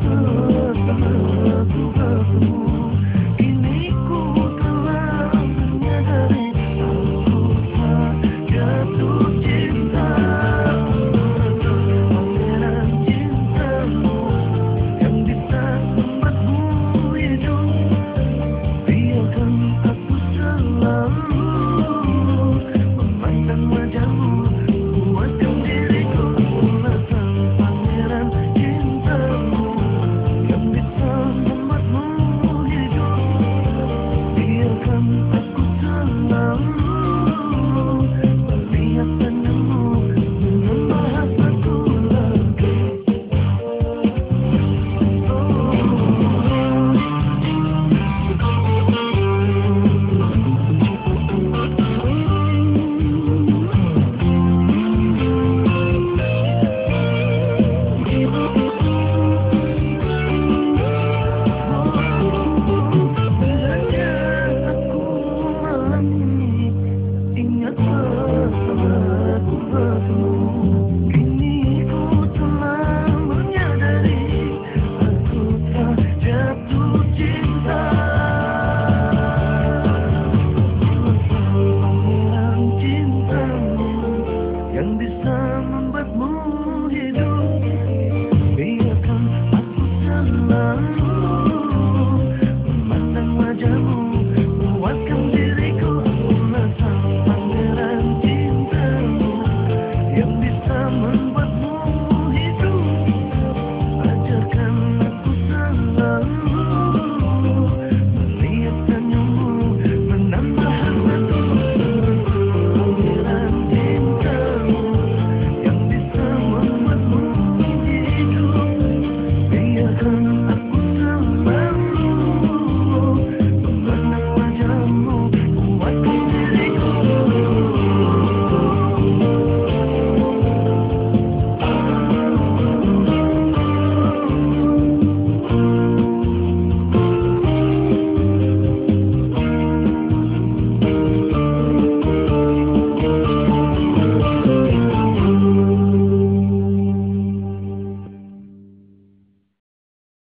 Thank you. love.